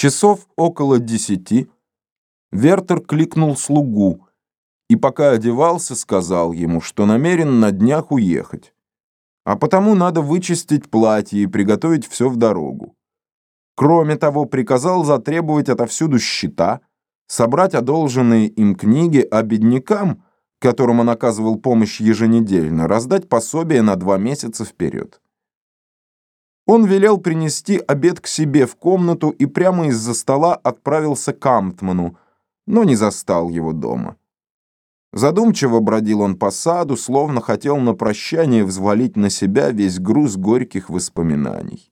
Часов около десяти Вертер кликнул слугу и, пока одевался, сказал ему, что намерен на днях уехать, а потому надо вычистить платье и приготовить все в дорогу. Кроме того, приказал затребовать отовсюду счета, собрать одолженные им книги, а беднякам, которым он оказывал помощь еженедельно, раздать пособие на два месяца вперед. Он велел принести обед к себе в комнату и прямо из-за стола отправился к Амтману, но не застал его дома. Задумчиво бродил он по саду, словно хотел на прощание взвалить на себя весь груз горьких воспоминаний.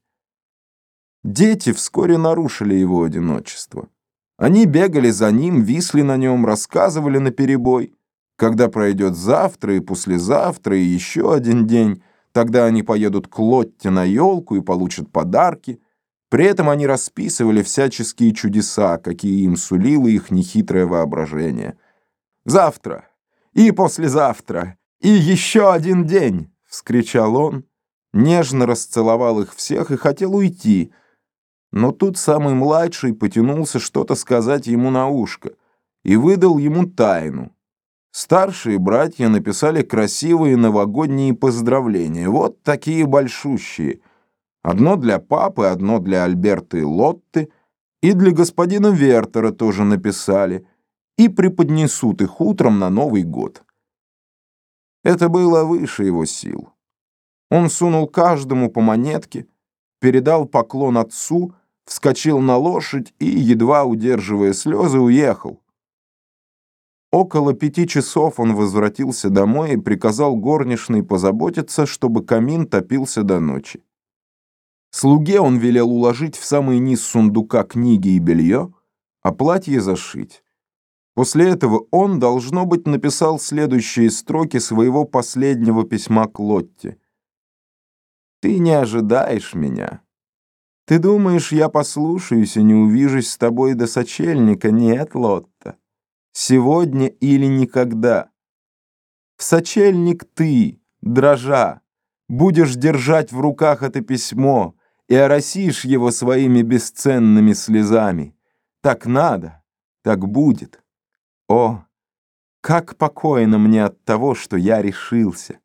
Дети вскоре нарушили его одиночество. Они бегали за ним, висли на нем, рассказывали наперебой. Когда пройдет завтра и послезавтра и еще один день, Тогда они поедут к Лотте на елку и получат подарки. При этом они расписывали всяческие чудеса, какие им сулило их нехитрое воображение. «Завтра и послезавтра и еще один день!» — вскричал он, нежно расцеловал их всех и хотел уйти. Но тут самый младший потянулся что-то сказать ему на ушко и выдал ему тайну. Старшие братья написали красивые новогодние поздравления, вот такие большущие. Одно для папы, одно для Альберты и Лотты, и для господина Вертера тоже написали, и преподнесут их утром на Новый год. Это было выше его сил. Он сунул каждому по монетке, передал поклон отцу, вскочил на лошадь и, едва удерживая слезы, уехал. Около пяти часов он возвратился домой и приказал горничной позаботиться, чтобы камин топился до ночи. Слуге он велел уложить в самый низ сундука книги и белье, а платье зашить. После этого он, должно быть, написал следующие строки своего последнего письма к Лотте. «Ты не ожидаешь меня. Ты думаешь, я послушаюсь и не увижусь с тобой до сочельника? Нет, Лотта сегодня или никогда. В сочельник ты, дрожа, будешь держать в руках это письмо и оросишь его своими бесценными слезами. Так надо, так будет. О, как покойно мне от того, что я решился.